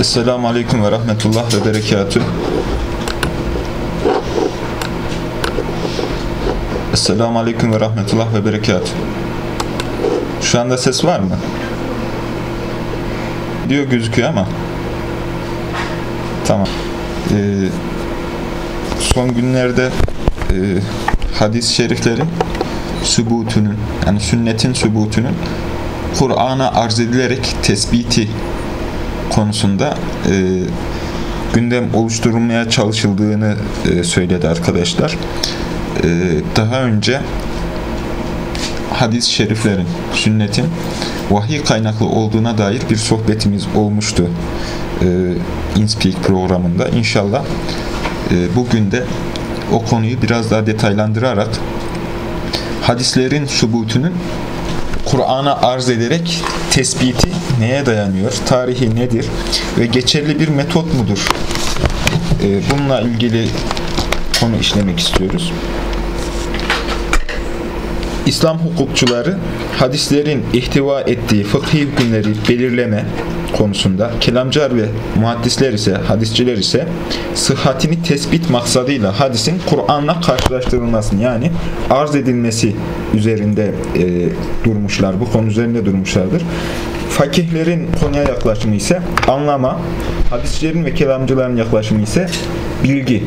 Esselamu Aleyküm ve Rahmetullah ve Berekatü. Esselamu Aleyküm ve Rahmetullah ve Berekatü. Şu anda ses var mı? Diyor gözüküyor ama. Tamam. Ee, son günlerde e, hadis-i şeriflerin sübutunun yani sünnetin sübutunun Kur'an'a arz edilerek tespiti konusunda e, gündem oluşturulmaya çalışıldığını e, söyledi arkadaşlar. E, daha önce hadis-i şeriflerin, sünnetin vahiy kaynaklı olduğuna dair bir sohbetimiz olmuştu e, InSpeak programında. İnşallah e, bugün de o konuyu biraz daha detaylandırarak hadislerin subutunun Kur'an'a arz ederek tespiti neye dayanıyor, tarihi nedir ve geçerli bir metot mudur? Ee, bununla ilgili konu işlemek istiyoruz. İslam hukukçuları hadislerin ihtiva ettiği fıkhi hükümleri belirleme konusunda, kelamcılar ve muhaddisler ise, hadisçiler ise sıhhatini tespit maksadıyla hadisin Kur'an'la karşılaştırılmasını yani arz edilmesi üzerinde e, durmuşlar, bu konu üzerinde durmuşlardır. Fakihlerin konuya yaklaşımı ise anlama, hadisçilerin ve kelamcıların yaklaşımı ise bilgi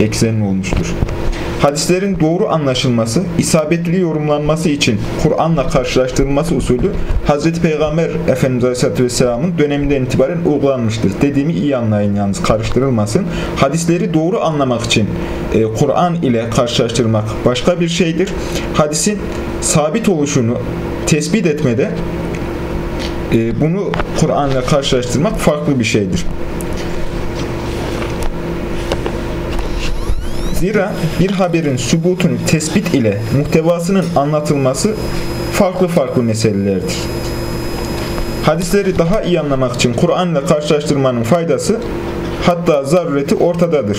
eksenli olmuştur. Hadislerin doğru anlaşılması, isabetli yorumlanması için Kur'an'la karşılaştırılması usulü Hz. Peygamber Efendimiz Aleyhisselatü Vesselam'ın döneminden itibaren uygulanmıştır. Dediğimi iyi anlayın yalnız karıştırılmasın. Hadisleri doğru anlamak için e, Kur'an ile karşılaştırmak başka bir şeydir. Hadisin sabit oluşunu tespit etmede e, bunu Kur'an ile karşılaştırmak farklı bir şeydir. Zira bir haberin sübutunu tespit ile muhtevasının anlatılması farklı farklı meselelerdir. Hadisleri daha iyi anlamak için Kur'an ile karşılaştırmanın faydası hatta zarureti ortadadır.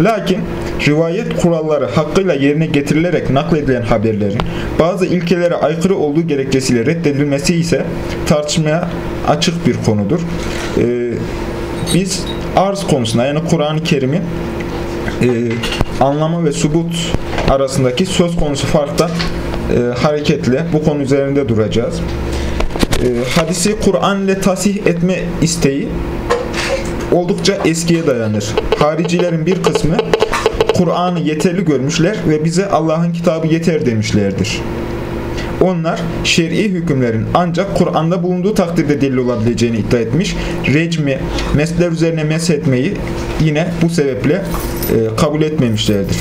Lakin rivayet kuralları hakkıyla yerine getirilerek nakledilen haberlerin bazı ilkelere aykırı olduğu gerekçesiyle reddedilmesi ise tartışmaya açık bir konudur. Ee, biz arz konusunda yani Kur'an-ı Kerim'in e, anlamı ve subut arasındaki söz konusu farktan e, hareketle bu konu üzerinde duracağız. E, hadisi Kur'an ile tasih etme isteği oldukça eskiye dayanır. Haricilerin bir kısmı Kur'an'ı yeterli görmüşler ve bize Allah'ın kitabı yeter demişlerdir. Onlar şer'i hükümlerin ancak Kur'an'da bulunduğu takdirde delil olabileceğini iddia etmiş. Recmi, mesler üzerine meshetmeyi yine bu sebeple e, kabul etmemişlerdir.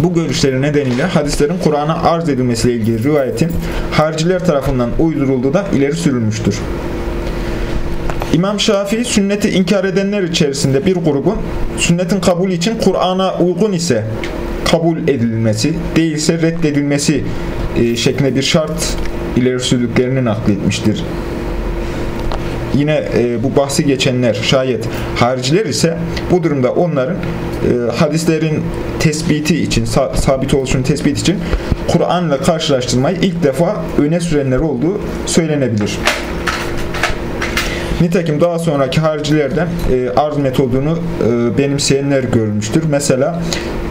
Bu görüşleri nedeniyle hadislerin Kur'an'a arz edilmesiyle ilgili rivayetin hariciler tarafından uydurulduğu da ileri sürülmüştür. İmam Şafii sünneti inkar edenler içerisinde bir grubun sünnetin kabul için Kur'an'a uygun ise kabul edilmesi, değilse reddedilmesi e, şeklinde bir şart ileri sürdüklerini nakletmiştir. Yine e, bu bahsi geçenler şayet hariciler ise bu durumda onların e, hadislerin tespiti için, sa sabit oluşunu tespit için Kur'an'la karşılaştırmayı ilk defa öne sürenler olduğu söylenebilir. Nitekim daha sonraki haricilerden e, arz metodunu e, benimseyenler görmüştür. Mesela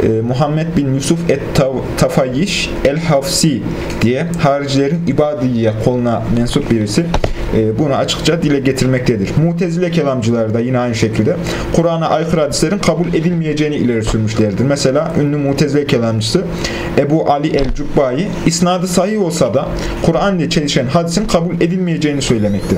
e, Muhammed bin Yusuf et-Tafayyiş el-Hafsi diye haricilerin ibadiye koluna mensup birisi e, bunu açıkça dile getirmektedir. Mutezile kelamcılar da yine aynı şekilde Kur'an'a aykırı hadislerin kabul edilmeyeceğini ileri sürmüşlerdir. Mesela ünlü Mutezile kelamcısı Ebu Ali el-Cubbayi isnadı sahih olsa da Kur'an ile çelişen hadisin kabul edilmeyeceğini söylemekte.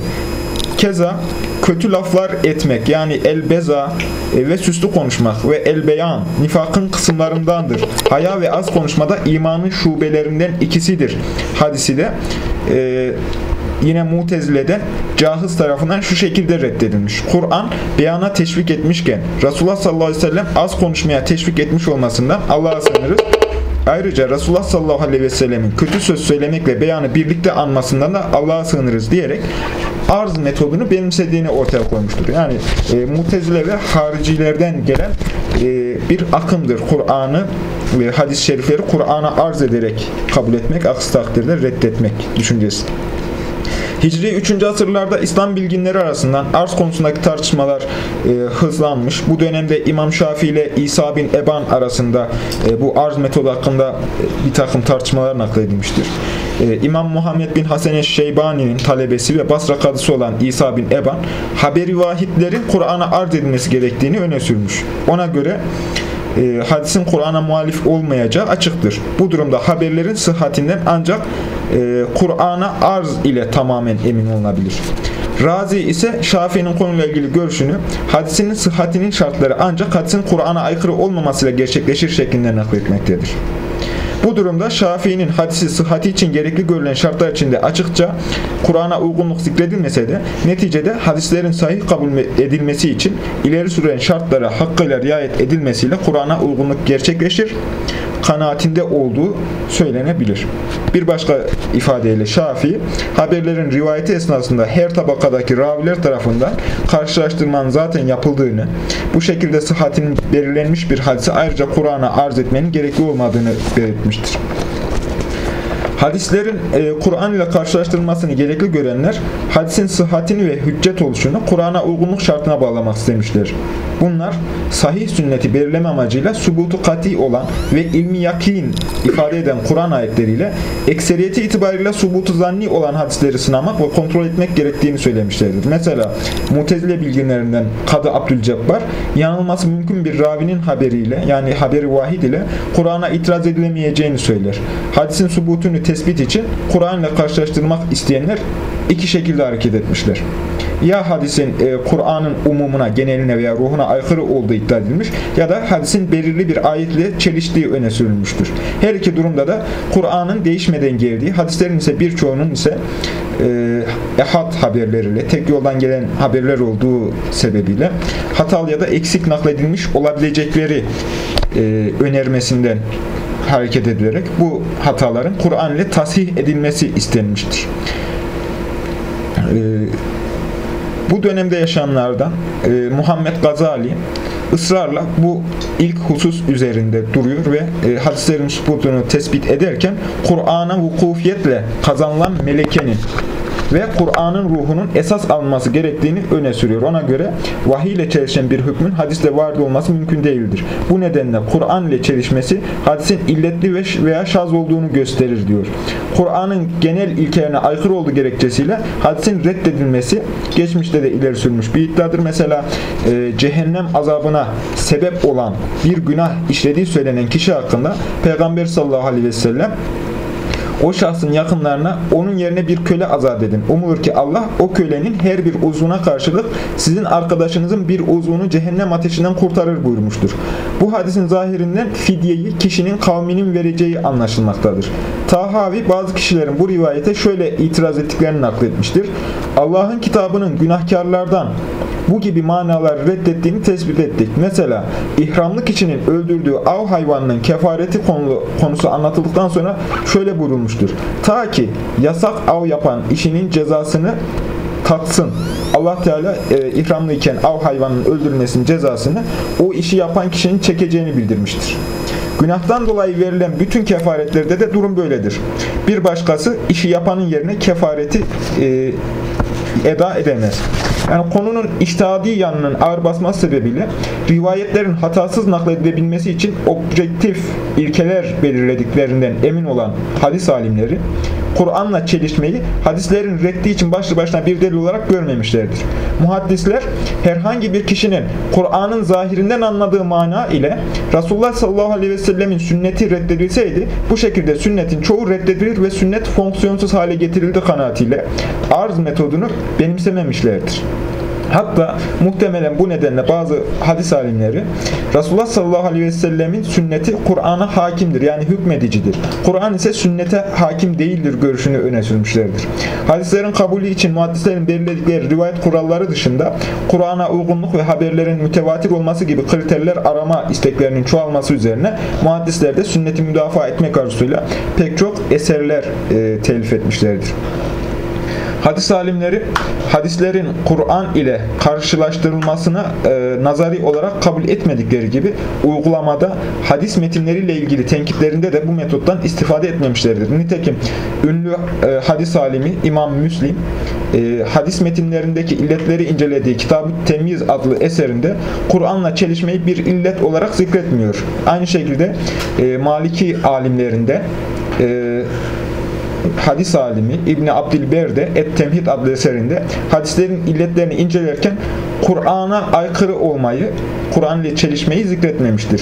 Keza kötü laflar etmek yani elbeza e, ve süslü konuşmak ve elbeyan nifakın kısımlarındandır. Haya ve az konuşmada imanın şubelerinden ikisidir. Hadisi de e, yine Mutezile'den Cahız tarafından şu şekilde reddedilmiş. Kur'an beyana teşvik etmişken Resulullah sallallahu aleyhi ve sellem az konuşmaya teşvik etmiş olmasından Allah'a sığınırız. Ayrıca Resulullah sallallahu aleyhi ve sellemin kötü söz söylemekle beyanı birlikte anmasından da Allah'a sığınırız diyerek arz metodunu benimsediğini ortaya koymuştur. Yani e, mutezile ve haricilerden gelen e, bir akımdır. Kur'an'ı ve hadis-i şerifleri Kur'an'a arz ederek kabul etmek, aksi takdirde reddetmek düşüncesi. Hicri 3. asırlarda İslam bilginleri arasından arz konusundaki tartışmalar e, hızlanmış. Bu dönemde İmam Şafii ile İsa bin Eban arasında e, bu arz metodu hakkında e, bir takım tartışmalar nakledilmiştir. E, İmam Muhammed bin Hasan Şeybani'nin talebesi ve Basra kadısı olan İsa bin Eban, haberi vahidlerin Kur'an'a arz edilmesi gerektiğini öne sürmüş. Ona göre e, hadisin Kur'an'a muhalif olmayacağı açıktır. Bu durumda haberlerin sıhhatinden ancak e, Kur'an'a arz ile tamamen emin olunabilir. Razi ise Şafii'nin konuyla ilgili görüşünü hadisinin sıhhatinin şartları ancak hadisin Kur'an'a aykırı olmamasıyla gerçekleşir şeklinde nakletmektedir. Durumda Şafii'nin hadisi sıhhati için gerekli görülen şartlar içinde açıkça Kur'an'a uygunluk zikredilmese de neticede hadislerin sahih kabul edilmesi için ileri süren şartlara hakkıyla riayet edilmesiyle Kur'an'a uygunluk gerçekleşir kanaatinde olduğu söylenebilir. Bir başka ifadeyle Şafii, haberlerin rivayeti esnasında her tabakadaki raviler tarafından karşılaştırmanın zaten yapıldığını, bu şekilde sıhhatinin belirlenmiş bir hadise ayrıca Kur'an'a arz etmenin gerekli olmadığını belirtmiştir. Thanks. Hadislerin e, Kur'an ile karşılaştırılmasını gerekli görenler, hadisin sıhhatini ve hüccet oluşunu Kur'an'a uygunluk şartına bağlamak istemişler. Bunlar sahih sünneti belirleme amacıyla subutu kati olan ve ilmi yakin ifade eden Kur'an ayetleriyle ekseriyeti itibariyle subutu zanni olan hadisleri sınamak ve kontrol etmek gerektiğini söylemişlerdir. Mesela Mutezile bilginlerinden Kadı Abdülcebbar yanılması mümkün bir ravinin haberiyle yani haberi vahid ile Kur'an'a itiraz edilemeyeceğini söyler. Hadisin subutunu tespit için Kur'an ile karşılaştırmak isteyenler iki şekilde hareket etmişler ya hadisin e, Kur'an'ın umumuna, geneline veya ruhuna aykırı olduğu iddia edilmiş ya da hadisin belirli bir ayetle çeliştiği öne sürülmüştür. Her iki durumda da Kur'an'ın değişmeden geldiği, hadislerin ise birçoğunun ise e, ehad haberleriyle, tek yoldan gelen haberler olduğu sebebiyle hatalı ya da eksik nakledilmiş olabilecekleri e, önermesinden hareket edilerek bu hataların Kur'an ile tasih edilmesi istenmiştir. E, bu dönemde yaşayanlardan e, Muhammed Gazali ısrarla bu ilk husus üzerinde duruyor ve e, hadislerin subutunu tespit ederken Kur'an'a vukufiyetle kazanılan melekenin ve Kur'an'ın ruhunun esas alınması gerektiğini öne sürüyor. Ona göre vahiy ile çelişen bir hükmün hadisle vardı olması mümkün değildir. Bu nedenle Kur'an ile çelişmesi hadisin illetli veya şaz olduğunu gösterir diyor. Kur'an'ın genel ilkelerine aykırı olduğu gerekçesiyle hadisin reddedilmesi geçmişte de ileri sürmüş bir iddiadır. Mesela e, cehennem azabına sebep olan bir günah işlediği söylenen kişi hakkında Peygamber sallallahu aleyhi ve sellem o şahsın yakınlarına onun yerine bir köle azat edin. Umulur ki Allah o kölenin her bir uzvuna karşılık sizin arkadaşınızın bir uzvunu cehennem ateşinden kurtarır buyurmuştur. Bu hadisin zahirinden fidyeyi kişinin kavminin vereceği anlaşılmaktadır. Tahavi bazı kişilerin bu rivayete şöyle itiraz ettiklerini nakletmiştir. Allah'ın kitabının günahkarlardan bu gibi manaları reddettiğini tespit ettik. Mesela ihramlık kişinin öldürdüğü av hayvanının kefareti konu, konusu anlatıldıktan sonra şöyle buyurulmuştur. Ta ki yasak av yapan işinin cezasını tatsın. Allah Teala e, ihramlıyken av hayvanının öldürülmesinin cezasını o işi yapan kişinin çekeceğini bildirmiştir. Günahtan dolayı verilen bütün kefaretlerde de durum böyledir. Bir başkası işi yapanın yerine kefareti e, eda edemez. Yani konunun iştihadi yanının ağır basması sebebiyle rivayetlerin hatasız nakledilebilmesi için objektif ilkeler belirlediklerinden emin olan hadis alimleri Kur'an'la çelişmeyi hadislerin reddi için başlı başına bir delil olarak görmemişlerdir. Muhaddisler herhangi bir kişinin Kur'an'ın zahirinden anladığı mana ile Resulullah sallallahu aleyhi ve sellemin sünneti reddedilseydi bu şekilde sünnetin çoğu reddedilir ve sünnet fonksiyonsuz hale getirildi kanaatiyle arz metodunu benimsememişlerdir. Hatta muhtemelen bu nedenle bazı hadis alimleri Resulullah sallallahu aleyhi ve sellemin sünneti Kur'an'a hakimdir yani hükmedicidir. Kur'an ise sünnete hakim değildir görüşünü öne sürmüşlerdir. Hadislerin kabulü için muhaddislerin belirledikleri rivayet kuralları dışında Kur'an'a uygunluk ve haberlerin mütevatir olması gibi kriterler arama isteklerinin çoğalması üzerine muhaddisler de sünneti müdafaa etmek arzusuyla pek çok eserler e, telif etmişlerdir. Hadis alimleri hadislerin Kur'an ile karşılaştırılmasına e, nazari olarak kabul etmedikleri gibi uygulamada hadis metinleriyle ilgili tenkitlerinde de bu metottan istifade etmemişlerdir. Nitekim ünlü e, hadis alimi İmam Müslim e, hadis metinlerindeki illetleri incelediği Kitab-ı Temyiz adlı eserinde Kur'an'la çelişmeyi bir illet olarak zikretmiyor. Aynı şekilde e, Maliki alimlerinde e, hadis alimi İbni Abdilber de Et-Temhid adlı eserinde hadislerin illetlerini incelerken Kur'an'a aykırı olmayı, Kur'an ile çelişmeyi zikretmemiştir.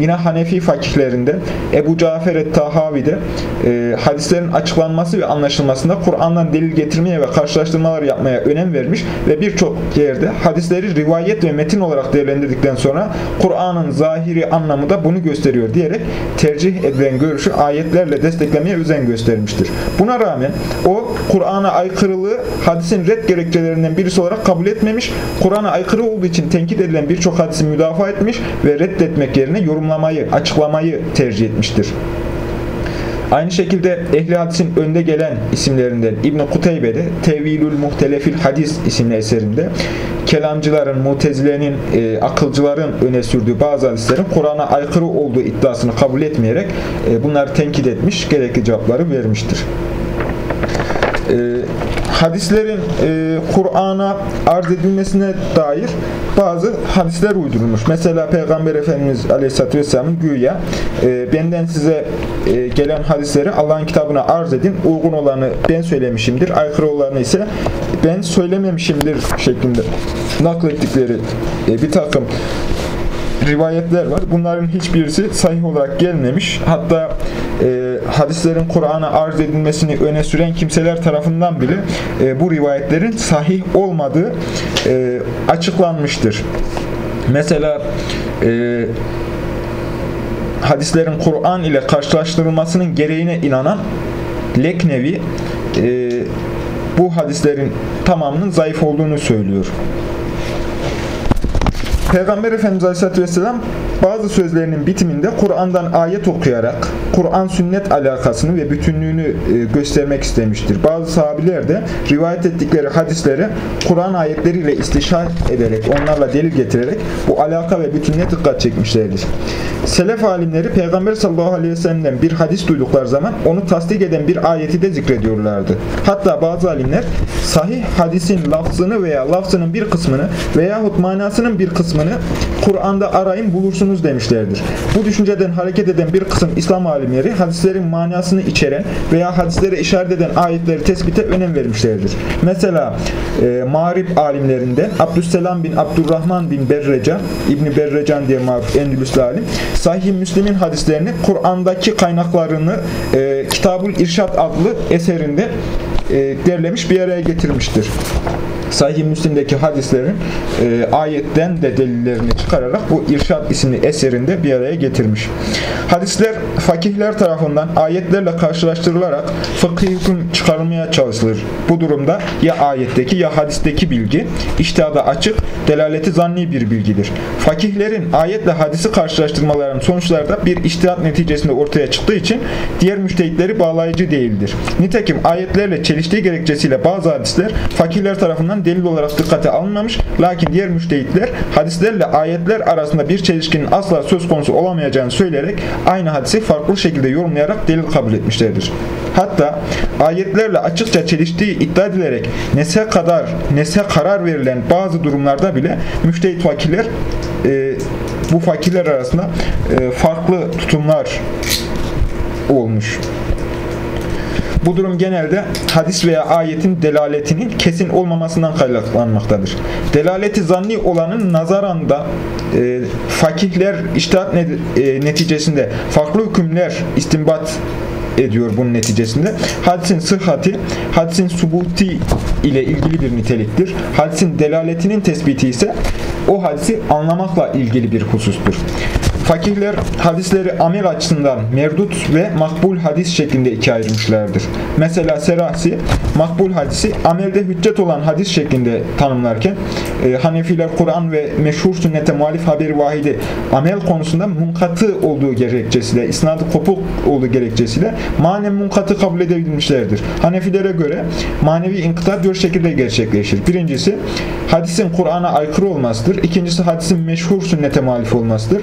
Yine Hanefi fakihlerinde Ebu Cafer et-Tahavi'de e, hadislerin açıklanması ve anlaşılmasında Kur'an'dan delil getirmeye ve karşılaştırmalar yapmaya önem vermiş ve birçok yerde hadisleri rivayet ve metin olarak değerlendirdikten sonra Kur'an'ın zahiri anlamı da bunu gösteriyor diyerek tercih edilen görüşü ayetlerle desteklemeye özen göstermiştir. Buna rağmen o Kur'an'a aykırılığı hadisin red gerekçelerinden birisi olarak kabul etmemiş, Kur'an'a aykırı olduğu için tenkit edilen birçok hadisi müdafaa etmiş ve reddetmek yerine yorumlamayı, açıklamayı tercih etmiştir. Aynı şekilde Ehli Hadis'in önde gelen isimlerinden İbn-i Kuteybe'de Tevilül Muhtelefil Hadis isimli eserinde kelamcıların, mutezilenin, e, akılcıların öne sürdüğü bazı hadislerin Kur'an'a aykırı olduğu iddiasını kabul etmeyerek e, bunları tenkit etmiş, gerekli cevapları vermiştir. E, hadislerin e, Kur'an'a arz edilmesine dair bazı hadisler uydurulmuş. Mesela Peygamber Efendimiz Aleyhisselatü Vesselam'ın güya e, benden size e, gelen hadisleri Allah'ın kitabına arz edin. Uygun olanı ben söylemişimdir. Aykırı olanı ise ben söylememişimdir şeklinde naklettikleri e, bir takım rivayetler var. Bunların hiçbirisi sahih olarak gelmemiş. Hatta e, hadislerin Kur'an'a arz edilmesini öne süren kimseler tarafından bile e, bu rivayetlerin sahih olmadığı e, açıklanmıştır. Mesela e, hadislerin Kur'an ile karşılaştırılmasının gereğine inanan Leknevi e, bu hadislerin tamamının zayıf olduğunu söylüyor. Peygamber Efendimiz Aleyhisselatü Vesselam bazı sözlerinin bitiminde Kur'an'dan ayet okuyarak Kur'an-sünnet alakasını ve bütünlüğünü e, göstermek istemiştir. Bazı sahabiler de rivayet ettikleri hadisleri Kur'an ayetleriyle istişare ederek, onlarla delil getirerek bu alaka ve bütünlüğe dikkat çekmişlerdir. Selef alimleri Peygamber sallallahu aleyhi ve sellem'den bir hadis duydukları zaman onu tasdik eden bir ayeti de zikrediyorlardı. Hatta bazı alimler sahih hadisin lafzını veya lafzının bir kısmını veyahut manasının bir kısmını Kur'an'da arayın bulursunuz demişlerdir. Bu düşünceden hareket eden bir kısım İslam alimleri hadislerin manasını içeren veya hadislere işaret eden ayetleri tespite önem vermişlerdir. Mesela e, Mağrib alimlerinde Abdüsselam bin Abdurrahman bin Berrecan, İbni Berrecan diye maruf Endülüslü alim, Sahih Müslim'in hadislerini Kur'an'daki kaynaklarını e, Kitabul İrşad adlı eserinde derlemiş bir araya getirmiştir. Sahih Müslim'deki hadislerin e, ayetten de delillerini çıkararak bu İrşad isimli eserinde bir araya getirmiş. Hadisler fakihler tarafından ayetlerle karşılaştırılarak fıkhi hüküm çıkarılmaya çalışılır. Bu durumda ya ayetteki ya hadisteki bilgi iştihada açık, delaleti zanni bir bilgidir. Fakihlerin ayetle hadisi karşılaştırmalarının sonuçları da bir iştihat neticesinde ortaya çıktığı için diğer müştehitleri bağlayıcı değildir. Nitekim ayetlerle çeliştiği gerekçesiyle bazı hadisler fakihler tarafından delil olarak dikkate alınmamış. Lakin diğer müştehitler hadislerle ayetler arasında bir çelişkinin asla söz konusu olamayacağını söyleyerek aynı hadisi farklı şekilde yorumlayarak delil kabul etmişlerdir. Hatta ayetlerle açıkça çeliştiği iddia edilerek nese kadar nese karar verilen bazı durumlarda bile müştehit fakirler e, bu fakirler arasında e, farklı tutumlar olmuş. Bu durum genelde hadis veya ayetin delaletinin kesin olmamasından kaynaklanmaktadır. Delaleti zanni olanın nazaranda e, fakihler iştahat e, neticesinde farklı hükümler istinbat ediyor bunun neticesinde. Hadisin sıhhati, hadisin subuti ile ilgili bir niteliktir. Hadisin delaletinin tespiti ise o hadisi anlamakla ilgili bir husustur. Fakihler hadisleri amel açısından merdut ve makbul hadis şeklinde ikiye ayırmışlardır. Mesela Serasi, makbul hadisi amelde hüccet olan hadis şeklinde tanımlarken, e, Hanefiler Kur'an ve meşhur sünnete muhalif haberi vahidi amel konusunda munkatı olduğu gerekçesiyle, isnadı kopuk olduğu gerekçesiyle manen munkatı kabul edebilmişlerdir. Hanefilere göre manevi inkıta dört şekilde gerçekleşir. Birincisi, hadisin Kur'an'a aykırı olmasıdır. İkincisi, hadisin meşhur sünnete muhalif olmasıdır.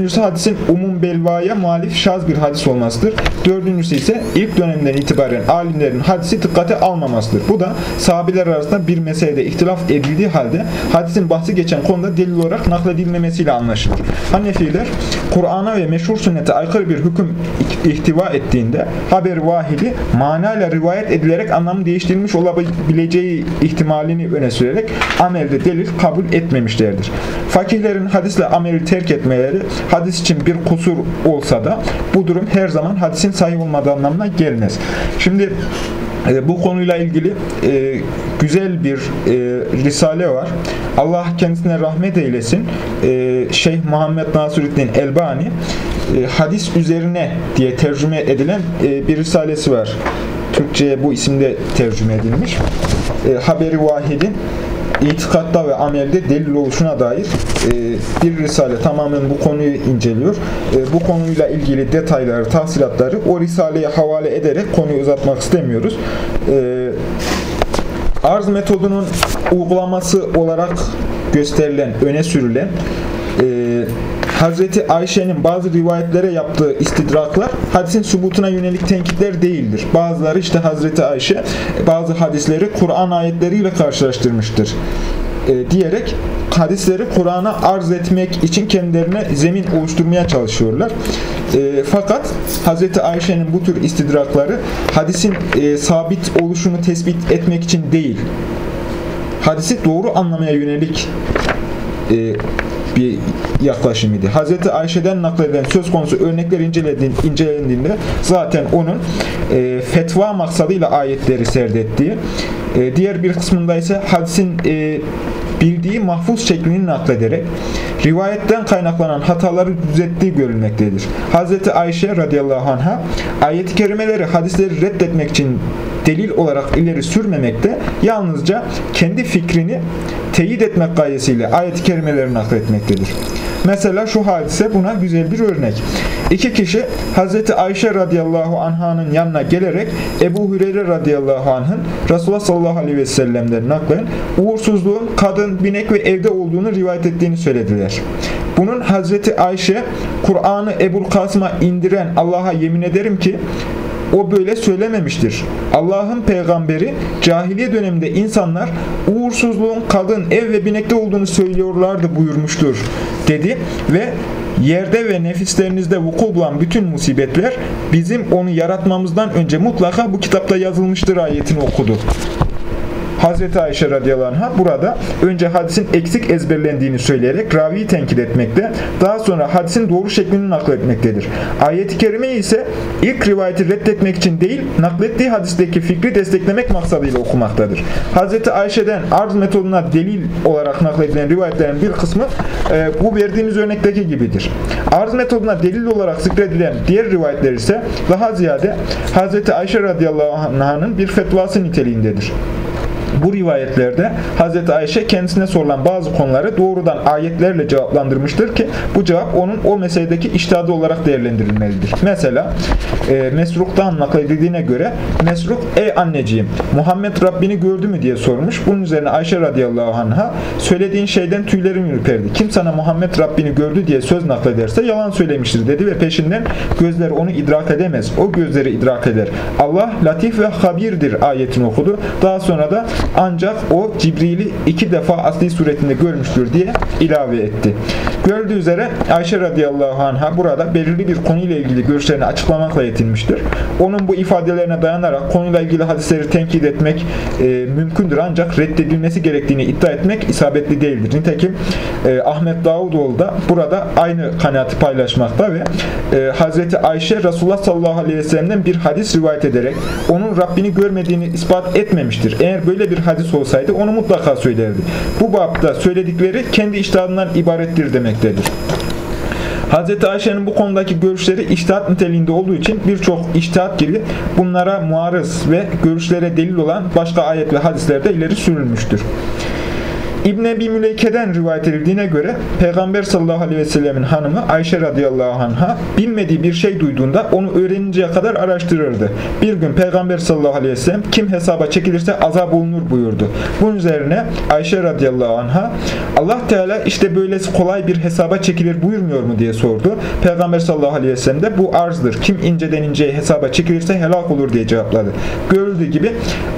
Üçüncüsü, hadisin umum belvaya muhalif şaz bir hadis olmasıdır. Dördüncüsü ise ilk dönemden itibaren alimlerin hadisi dikkate almamasıdır. Bu da sahabiler arasında bir meselede ihtilaf edildiği halde hadisin bahsi geçen konuda delil olarak nakledilmemesiyle anlaşılır. Hanefiler Kur'an'a ve meşhur sünnete aykırı bir hüküm ihtiva ettiğinde haber vahidi manayla rivayet edilerek anlamı değiştirilmiş olabileceği ihtimalini öne sürerek amelde delil kabul etmemişlerdir. Fakihlerin hadisle ameli terk etmeleri hadis için bir kusur olsa da bu durum her zaman hadisin sahih olmadığı anlamına gelmez. Şimdi e, bu konuyla ilgili e, güzel bir e, risale var. Allah kendisine rahmet eylesin. Şeyh Muhammed Nasiruddin Elbani hadis üzerine diye tercüme edilen bir risalesi var. Türkçe'ye bu isimde tercüme edilmiş. Haberi Vahid'in itikatta ve amelde delil oluşuna dair e, bir risale tamamen bu konuyu inceliyor. E, bu konuyla ilgili detayları, tahsilatları o risaleye havale ederek konuyu uzatmak istemiyoruz. E, arz metodunun uygulaması olarak gösterilen, öne sürülen Hazreti Ayşe'nin bazı rivayetlere yaptığı istidraklar hadisin subutuna yönelik tenkitler değildir. Bazıları işte Hazreti Ayşe bazı hadisleri Kur'an ayetleriyle karşılaştırmıştır e, diyerek hadisleri Kur'an'a arz etmek için kendilerine zemin oluşturmaya çalışıyorlar. E, fakat Hz. Ayşe'nin bu tür istidrakları hadisin e, sabit oluşunu tespit etmek için değil, hadisi doğru anlamaya yönelik e, bir yaklaşım idi. Hz. Ayşe'den nakledilen söz konusu örnekler incelendiğinde zaten onun e, fetva maksadıyla ayetleri serdettiği, e, diğer bir kısmında ise hadisin e, bildiği mahfuz şeklini naklederek rivayetten kaynaklanan hataları düzelttiği görülmektedir. Hz. Ayşe radıyallahu anh'a ayet-i kerimeleri hadisleri reddetmek için delil olarak ileri sürmemekte yalnızca kendi fikrini teyit etmek gayesiyle ayet-i kerimeleri nakletmektedir. Mesela şu hadise buna güzel bir örnek. İki kişi Hz. Ayşe radıyallahu anh'ın yanına gelerek Ebu Hüreyre radıyallahu anh'ın Resulullah sallallahu aleyhi ve sellem'den naklen uğursuzluğun kadın, binek ve evde olduğunu rivayet ettiğini söylediler. Bunun Hazreti Ayşe Kur'an'ı Ebul Kasım'a indiren Allah'a yemin ederim ki o böyle söylememiştir. Allah'ın peygamberi cahiliye döneminde insanlar uğursuzluğun kadın, ev ve binekte olduğunu söylüyorlardı buyurmuştur dedi ve yerde ve nefislerinizde vuku bulan bütün musibetler bizim onu yaratmamızdan önce mutlaka bu kitapta yazılmıştır ayetini okudu. Hazreti Ayşe radıyallahu anh'a burada önce hadisin eksik ezberlendiğini söyleyerek raviyi tenkit etmekte, daha sonra hadisin doğru şeklini nakletmektedir. Ayet-i kerime ise ilk rivayeti reddetmek için değil, naklettiği hadisteki fikri desteklemek maksadıyla okumaktadır. Hazreti Ayşe'den arz metoduna delil olarak nakledilen rivayetlerin bir kısmı e, bu verdiğimiz örnekteki gibidir. Arz metoduna delil olarak zikredilen diğer rivayetler ise daha ziyade Hazreti Ayşe radıyallahu anh'ın bir fetvası niteliğindedir bu rivayetlerde Hz. Ayşe kendisine sorulan bazı konuları doğrudan ayetlerle cevaplandırmıştır ki bu cevap onun o meseledeki iştihadı olarak değerlendirilmelidir. Mesela e, Mesruk'tan nakledildiğine göre Mesruk ey anneciğim Muhammed Rabbini gördü mü diye sormuş. Bunun üzerine Ayşe radıyallahu anh'a söylediğin şeyden tüylerim ürperdi. Kim sana Muhammed Rabbini gördü diye söz naklederse yalan söylemiştir dedi ve peşinden gözleri onu idrak edemez. O gözleri idrak eder. Allah latif ve habirdir ayetini okudu. Daha sonra da ancak o Cibril'i iki defa asli suretinde görmüştür diye ilave etti. Gördüğü üzere Ayşe radıyallahu anh'a burada belirli bir konuyla ilgili görüşlerini açıklamakla yetinmiştir. Onun bu ifadelerine dayanarak konuyla ilgili hadisleri tenkit etmek e, mümkündür ancak reddedilmesi gerektiğini iddia etmek isabetli değildir. Nitekim e, Ahmet Davutoğlu da burada aynı kanaati paylaşmakta ve e, Hazreti Ayşe Resulullah sallallahu aleyhi ve sellem'den bir hadis rivayet ederek onun Rabbini görmediğini ispat etmemiştir. Eğer böyle bir hadis olsaydı onu mutlaka söylerdi. Bu babda söyledikleri kendi iştahından ibarettir demektedir. Hz. Ayşe'nin bu konudaki görüşleri iştihat niteliğinde olduğu için birçok iştihat gibi bunlara muarız ve görüşlere delil olan başka ayet ve hadislerde ileri sürülmüştür. İbn Ebi Müleyke'den rivayet edildiğine göre Peygamber sallallahu aleyhi ve sellemin hanımı Ayşe radıyallahu anha bilmediği bir şey duyduğunda onu öğreninceye kadar araştırırdı. Bir gün Peygamber sallallahu aleyhi ve sellem kim hesaba çekilirse azap olunur buyurdu. Bunun üzerine Ayşe radıyallahu anha Allah Teala işte böylesi kolay bir hesaba çekilir buyurmuyor mu diye sordu. Peygamber sallallahu aleyhi ve sellem de bu arzdır. Kim inceden inceye hesaba çekilirse helak olur diye cevapladı. Görüldüğü gibi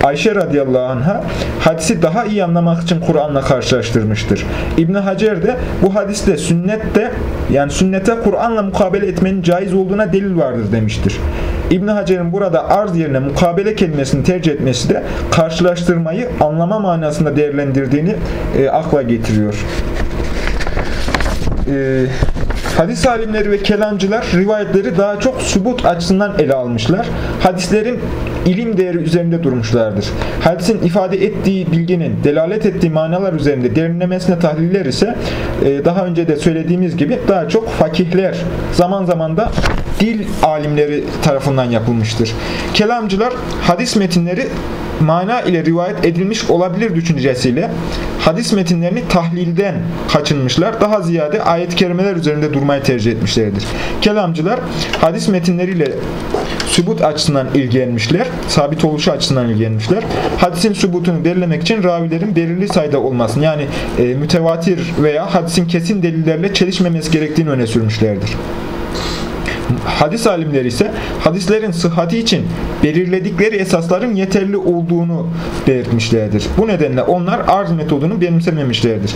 Ayşe radıyallahu anha hadisi daha iyi anlamak için Kur'an'la karşılaştırmıştır. İbn Hacer de bu hadiste sünnette yani sünnete Kur'an'la mukabele etmenin caiz olduğuna delil vardır demiştir. İbn Hacer'in burada arz yerine mukabele kelimesini tercih etmesi de karşılaştırmayı anlama manasında değerlendirdiğini e, akla getiriyor. E, Hadis alimleri ve kelamcılar rivayetleri daha çok subut açısından ele almışlar. Hadislerin ilim değeri üzerinde durmuşlardır. Hadisin ifade ettiği bilginin delalet ettiği manalar üzerinde derinlemesine tahliller ise e, daha önce de söylediğimiz gibi daha çok fakihler zaman zaman da dil alimleri tarafından yapılmıştır. Kelamcılar hadis metinleri mana ile rivayet edilmiş olabilir düşüncesiyle hadis metinlerini tahlilden kaçınmışlar. Daha ziyade ayet-i kerimeler üzerinde durmayı tercih etmişlerdir. Kelamcılar hadis metinleriyle sübut açısından ilgilenmişler. Sabit oluşu açısından ilgilenmişler. Hadisin sübutunu belirlemek için ravilerin belirli sayıda olmasını yani e, mütevatir veya hadisin kesin delillerle çelişmemesi gerektiğini öne sürmüşlerdir. Hadis alimleri ise hadislerin sıhhati için belirledikleri esasların yeterli olduğunu belirtmişlerdir. Bu nedenle onlar arz metodunu benimsememişlerdir.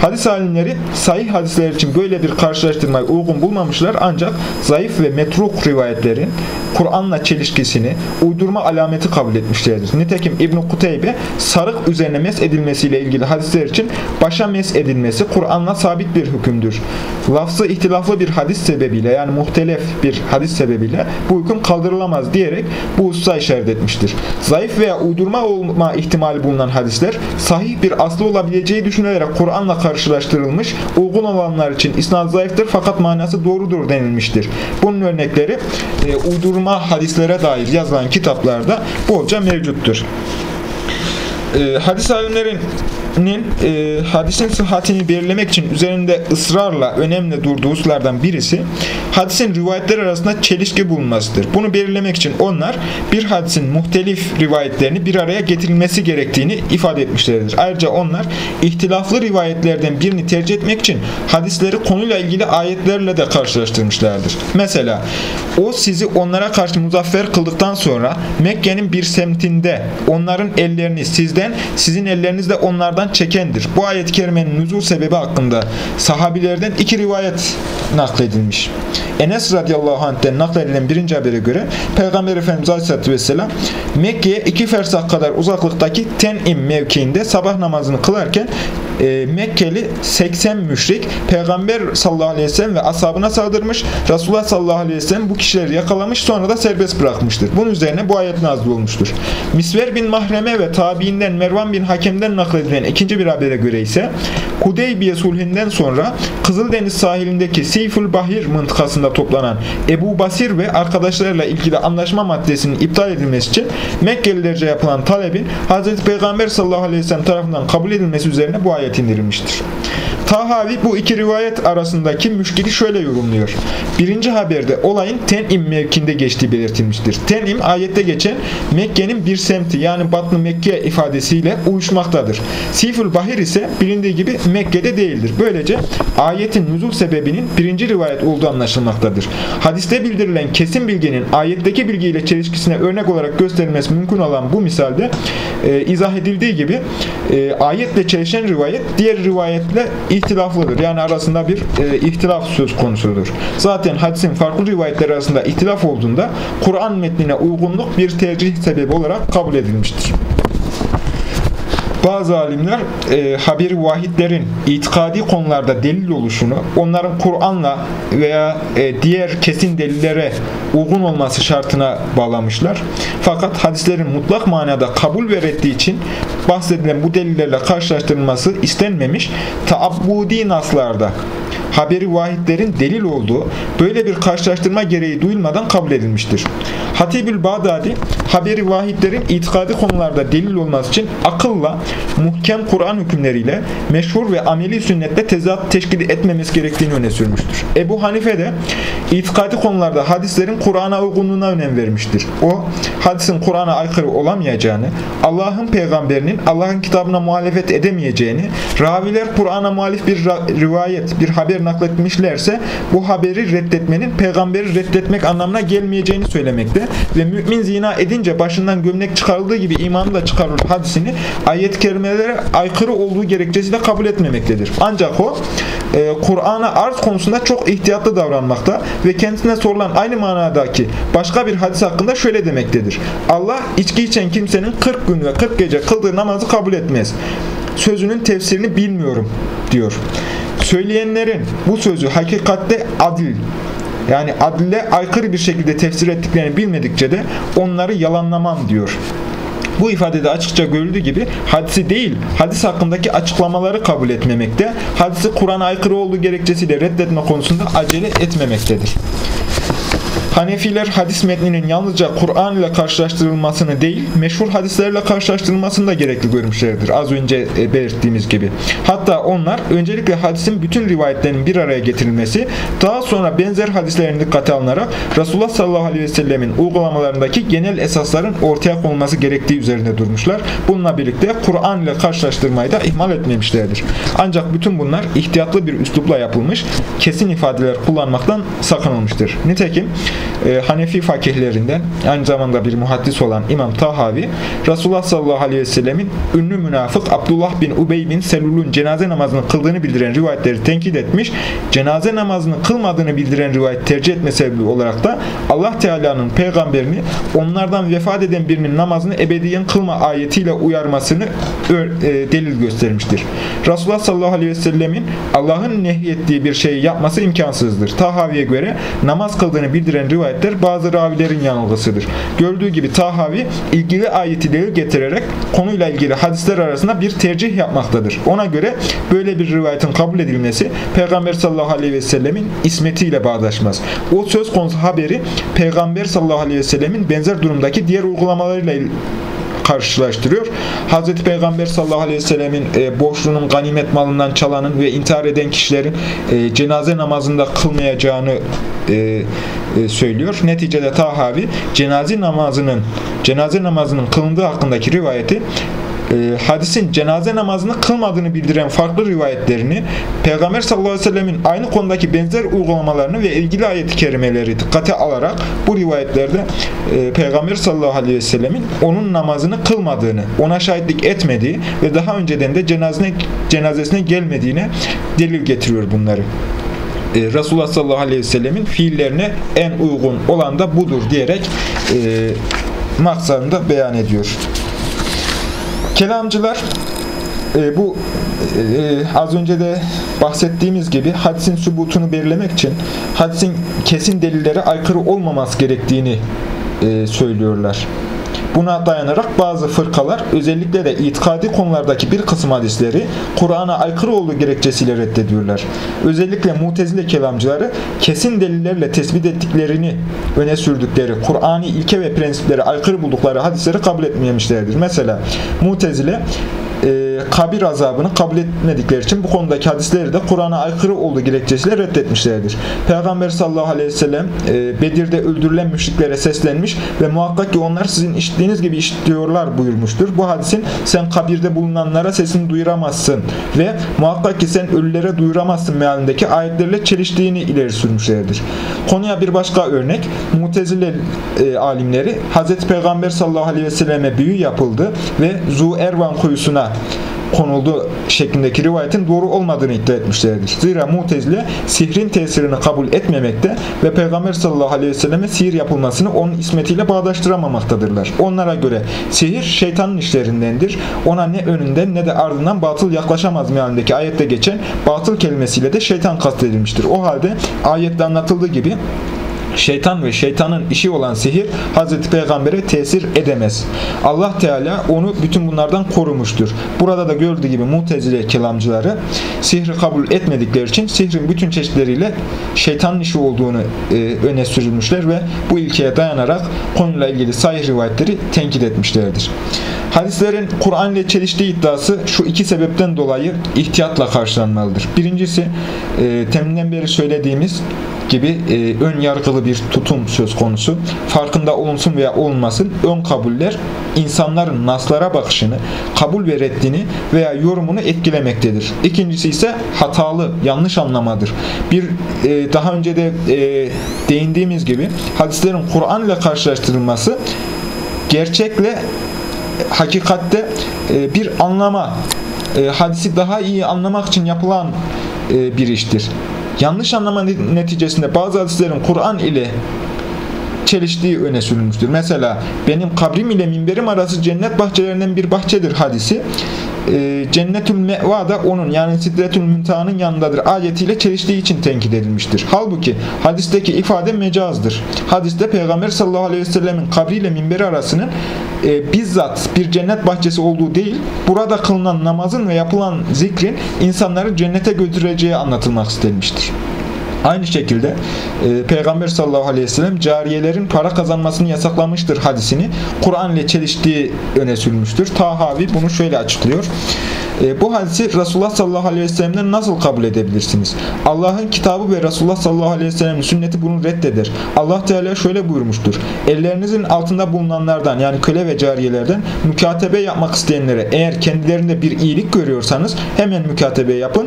Hadis alimleri sahih hadisler için böyle bir karşılaştırmayı uygun bulmamışlar ancak zayıf ve metruk rivayetlerin Kur'an'la çelişkisini uydurma alameti kabul etmişlerdir. Nitekim İbn-i Kuteybe sarık üzerine mes edilmesiyle ilgili hadisler için başa mes edilmesi Kur'an'la sabit bir hükümdür. Lafzı ihtilaflı bir hadis sebebiyle yani muhtelef bir hadis sebebiyle bu hüküm kaldırılamaz diyerek bu hususa işaret etmiştir. Zayıf veya uydurma olma ihtimali bulunan hadisler sahih bir aslı olabileceği düşünülerek Kur'an'la karşılaştırılmış, uygun olanlar için isnad zayıftır fakat manası doğrudur denilmiştir. Bunun örnekleri e, uydurma hadislere dair yazılan kitaplarda bolca mevcuttur. E, hadis alimlerin nin e, hadisin sıhhatini belirlemek için üzerinde ısrarla önemli durduğu hususlardan birisi hadisin rivayetler arasında çelişki bulunmasıdır. Bunu belirlemek için onlar bir hadisin muhtelif rivayetlerini bir araya getirilmesi gerektiğini ifade etmişlerdir. Ayrıca onlar ihtilaflı rivayetlerden birini tercih etmek için hadisleri konuyla ilgili ayetlerle de karşılaştırmışlardır. Mesela o sizi onlara karşı muzaffer kıldıktan sonra Mekke'nin bir semtinde onların ellerini sizden, sizin elleriniz de onlardan Allah'tan çekendir. Bu ayet-i kerimenin nüzul sebebi hakkında sahabilerden iki rivayet nakledilmiş. Enes radıyallahu anh'ten nakledilen birinci habere göre Peygamber Efendimiz aleyhissalatü vesselam Mekke'ye iki fersah kadar uzaklıktaki Ten'im mevkiinde sabah namazını kılarken e, Mekkeli 80 müşrik Peygamber sallallahu aleyhi ve sellem ve ashabına saldırmış. Resulullah sallallahu aleyhi ve sellem bu kişileri yakalamış sonra da serbest bırakmıştır. Bunun üzerine bu ayet nazil olmuştur. Misver bin Mahreme ve tabiinden Mervan bin Hakem'den nakledilen ikinci bir habere göre ise Hudeybiye sulhinden sonra Kızıldeniz sahilindeki Seyful Bahir mıntıkasında toplanan Ebu Basir ve arkadaşlarıyla ilgili anlaşma maddesinin iptal edilmesi için Mekkelilerce yapılan talebin Hz. Peygamber sallallahu aleyhi ve sellem tarafından kabul edilmesi üzerine bu ayet indirilmiştir. Tahavi bu iki rivayet arasındaki müşkili şöyle yorumluyor. Birinci haberde olayın Ten'im mevkinde geçtiği belirtilmiştir. Ten'im ayette geçen Mekke'nin bir semti yani Batlı Mekke ifadesiyle uyuşmaktadır. Siful Bahir ise bilindiği gibi Mekke'de değildir. Böylece ayetin nüzul sebebinin birinci rivayet olduğu anlaşılmaktadır. Hadiste bildirilen kesin bilginin ayetteki bilgiyle çelişkisine örnek olarak gösterilmesi mümkün olan bu misalde e, izah edildiği gibi e, ayetle çelişen rivayet diğer rivayetle ihtilaflıdır. Yani arasında bir e, ihtilaf söz konusudur. Zaten hadisin farklı rivayetler arasında ihtilaf olduğunda Kur'an metnine uygunluk bir tercih sebebi olarak kabul edilmiştir. Bazı alimler e, haber vahidlerin itikadi konularda delil oluşunu, onların Kur'an'la veya e, diğer kesin delillere uygun olması şartına bağlamışlar. Fakat hadislerin mutlak manada kabul ve için bahsedilen bu delillerle karşılaştırılması istenmemiş. Taabbudi naslarda haberi vahidlerin delil olduğu, böyle bir karşılaştırma gereği duyulmadan kabul edilmiştir. Hatibül Bağdadi, haberi vahidlerin itikadi konularda delil olması için akılla, muhkem Kur'an hükümleriyle, meşhur ve ameli sünnetle tezat teşkil etmemesi gerektiğini öne sürmüştür. Ebu Hanife de itikadi konularda hadislerin Kur'an'a uygunluğuna önem vermiştir. O, hadisin Kur'an'a aykırı olamayacağını, Allah'ın peygamberinin Allah'ın kitabına muhalefet edemeyeceğini, raviler Kur'an'a muhalif bir rivayet, bir haber nakletmişlerse bu haberi reddetmenin peygamberi reddetmek anlamına gelmeyeceğini söylemekte ve mümin zina edince başından gömlek çıkarıldığı gibi imanı da çıkarılır hadisini ayet-i kerimelere aykırı olduğu gerekçesiyle kabul etmemektedir. Ancak o e, Kur'an'a arz konusunda çok ihtiyatlı davranmakta ve kendisine sorulan aynı manadaki başka bir hadis hakkında şöyle demektedir. Allah içki içen kimsenin 40 gün ve 40 gece kıldığı namazı kabul etmez. Sözünün tefsirini bilmiyorum diyor. Söyleyenlerin bu sözü hakikatte adil yani adile aykırı bir şekilde tefsir ettiklerini bilmedikçe de onları yalanlamam diyor. Bu ifadede açıkça görüldüğü gibi hadisi değil, hadis hakkındaki açıklamaları kabul etmemekte, hadisi Kur'an'a aykırı olduğu gerekçesiyle reddetme konusunda acele etmemektedir. Hanefiler hadis metninin yalnızca Kur'an ile karşılaştırılmasını değil, meşhur hadislerle karşılaştırılmasını da gerekli görmüşlerdir. Az önce e, belirttiğimiz gibi. Hatta onlar öncelikle hadisin bütün rivayetlerinin bir araya getirilmesi, daha sonra benzer hadislerin dikkate alınarak Resulullah sallallahu aleyhi ve sellemin uygulamalarındaki genel esasların ortaya konulması gerektiği üzerinde durmuşlar. Bununla birlikte Kur'an ile karşılaştırmayı da ihmal etmemişlerdir. Ancak bütün bunlar ihtiyatlı bir üslupla yapılmış, kesin ifadeler kullanmaktan sakınılmıştır. Nitekim e, Hanefi fakihlerinden aynı zamanda bir muhaddis olan İmam Tahavi Resulullah sallallahu aleyhi ve sellemin ünlü münafık Abdullah bin Ubey bin Selul'un cenaze namazını kıldığını bildiren rivayetleri tenkit etmiş. Cenaze namazını kılmadığını bildiren rivayet tercih etme sebebi olarak da Allah Teala'nın peygamberini onlardan vefat eden birinin namazını ebediyen kılma ayetiyle uyarmasını e, delil göstermiştir. Resulullah sallallahu aleyhi ve sellemin Allah'ın nehyettiği bir şeyi yapması imkansızdır. Tahavi'ye göre namaz kıldığını bildiren rivayetler bazı ravilerin yanılgısıdır. Gördüğü gibi Tahavi ilgili ayeti delil getirerek konuyla ilgili hadisler arasında bir tercih yapmaktadır. Ona göre böyle bir rivayetin kabul edilmesi Peygamber sallallahu aleyhi ve sellemin ismetiyle bağdaşmaz. O söz konusu haberi Peygamber sallallahu aleyhi ve sellemin benzer durumdaki diğer uygulamalarıyla karşılaştırıyor. Hz. Peygamber sallallahu aleyhi ve sellemin e, borçlunun ganimet malından çalanın ve intihar eden kişilerin e, cenaze namazında kılmayacağını e, e, söylüyor. Neticede Tahavi cenaze namazının cenaze namazının kılındığı hakkındaki rivayeti e, hadisin cenaze namazını kılmadığını bildiren farklı rivayetlerini, Peygamber sallallahu aleyhi ve sellemin aynı konudaki benzer uygulamalarını ve ilgili ayet-i kerimeleri dikkate alarak bu rivayetlerde e, Peygamber sallallahu aleyhi ve sellemin onun namazını kılmadığını, ona şahitlik etmediği ve daha önceden de cenazesine, cenazesine gelmediğine delil getiriyor bunları. E, Resulullah sallallahu aleyhi ve sellemin fiillerine en uygun olan da budur diyerek e, maksadını da beyan ediyor. Kelamcılar e, bu e, az önce de bahsettiğimiz gibi hadisin sübutunu belirlemek için hadisin kesin delillere aykırı olmaması gerektiğini e, söylüyorlar. Buna dayanarak bazı fırkalar özellikle de itikadi konulardaki bir kısım hadisleri Kur'an'a aykırı olduğu gerekçesiyle reddediyorlar. Özellikle mutezile kelamcıları kesin delillerle tespit ettiklerini öne sürdükleri Kur'an'ı ilke ve prensipleri aykırı buldukları hadisleri kabul etmemişlerdir. Mesela mutezile e, kabir azabını kabul etmedikleri için bu konudaki hadisleri de Kur'an'a aykırı olduğu gerekçesiyle reddetmişlerdir. Peygamber sallallahu aleyhi ve sellem e, Bedir'de öldürülen müşriklere seslenmiş ve muhakkak ki onlar sizin işittiğiniz gibi işitiyorlar buyurmuştur. Bu hadisin sen kabirde bulunanlara sesini duyuramazsın ve muhakkak ki sen ölülere duyuramazsın mealindeki ayetlerle çeliştiğini ileri sürmüşlerdir. Konuya bir başka örnek Mutezile e, alimleri Hz. Peygamber sallallahu aleyhi ve selleme büyü yapıldı ve Zu Ervan kuyusuna konuldu şeklindeki rivayetin doğru olmadığını iddia etmişlerdir. Zira Mutezile sihrin tesirini kabul etmemekte ve Peygamber sallallahu aleyhi ve selleme sihir yapılmasını onun ismetiyle bağdaştıramamaktadırlar. Onlara göre sihir şeytanın işlerindendir. Ona ne önünden ne de ardından batıl yaklaşamaz mealindeki ayette geçen batıl kelimesiyle de şeytan kastedilmiştir. O halde ayette anlatıldığı gibi Şeytan ve şeytanın işi olan sihir Hazreti Peygamber'e tesir edemez. Allah Teala onu bütün bunlardan korumuştur. Burada da gördüğü gibi mutezile kelamcıları sihri kabul etmedikleri için sihrin bütün çeşitleriyle şeytanın işi olduğunu e, öne sürülmüşler ve bu ilkeye dayanarak konuyla ilgili sahih rivayetleri tenkit etmişlerdir. Hadislerin Kur'an ile çeliştiği iddiası şu iki sebepten dolayı ihtiyatla karşılanmalıdır. Birincisi e, teminden beri söylediğimiz gibi e, ön yargılı bir tutum söz konusu. Farkında olunsun veya olmasın ön kabuller insanların naslara bakışını, kabul ve reddini veya yorumunu etkilemektedir. İkincisi ise hatalı, yanlış anlamadır. Bir e, daha önce de e, değindiğimiz gibi hadislerin Kur'an ile karşılaştırılması gerçekle hakikatte e, bir anlama, e, hadisi daha iyi anlamak için yapılan e, bir iştir. Yanlış anlama neticesinde bazı hadislerin Kur'an ile çeliştiği öne sürülmüştür. Mesela benim kabrim ile minberim arası cennet bahçelerinden bir bahçedir hadisi. E, Cennetül Me'va da onun yani Sidretül Müntaha'nın yanındadır ayetiyle çeliştiği için tenkit edilmiştir. Halbuki hadisteki ifade mecazdır. Hadiste Peygamber sallallahu aleyhi ve sellemin kabri ile minberi arasının e, bizzat bir cennet bahçesi olduğu değil, burada kılınan namazın ve yapılan zikrin insanları cennete götüreceği anlatılmak istenmiştir. Aynı şekilde e, Peygamber sallallahu aleyhi ve sellem cariyelerin para kazanmasını yasaklamıştır hadisini Kur'an ile çeliştiği öne sürmüştür. Tahavi bunu şöyle açıklıyor. E, bu hadisi Resulullah sallallahu aleyhi ve sellem'den nasıl kabul edebilirsiniz? Allah'ın kitabı ve Resulullah sallallahu aleyhi ve sellem'in sünneti bunu reddeder. Allah Teala şöyle buyurmuştur. Ellerinizin altında bulunanlardan yani köle ve cariyelerden mükatebe yapmak isteyenlere eğer kendilerinde bir iyilik görüyorsanız hemen mükatebe yapın